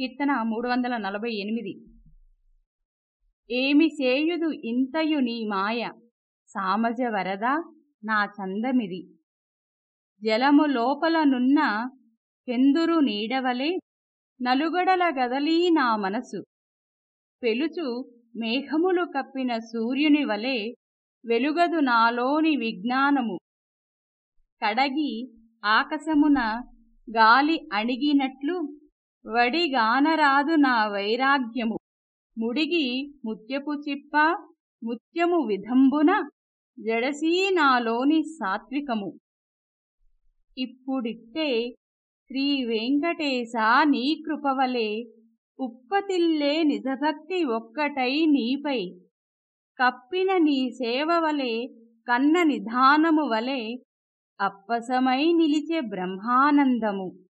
కీర్తన మూడు వందల నలభై ఎనిమిది. ఏమి చేయుదు ఇంతయు నీ మాయ సామజ వరద నా చందమిది. జలము లోపలనున్న కెందురు నీడవలే నలుగడల గదలీ నా మనసు. పెలుచు మేఘములు కప్పిన సూర్యుని వలె వెలుగదు నాలోని విజ్ఞానము. కడగి ఆకాశమున గాలి అణిగినట్లు వడిగానరాదు నా వైరాగ్యము. ముడిగి ముత్యపు చిప్ప ముత్యము విధంబున జడసీ నాలోని సాత్వికము. ఇప్పుడిట్టే శ్రీ వెంకటేశ నీ కృపవలే ఉప్పతిల్లే నిజభక్తి ఒక్కటై నీపై. కప్పిన నీ సేవవలే కన్న నిధానము వలె అప్పసమై నిలిచే బ్రహ్మానందము.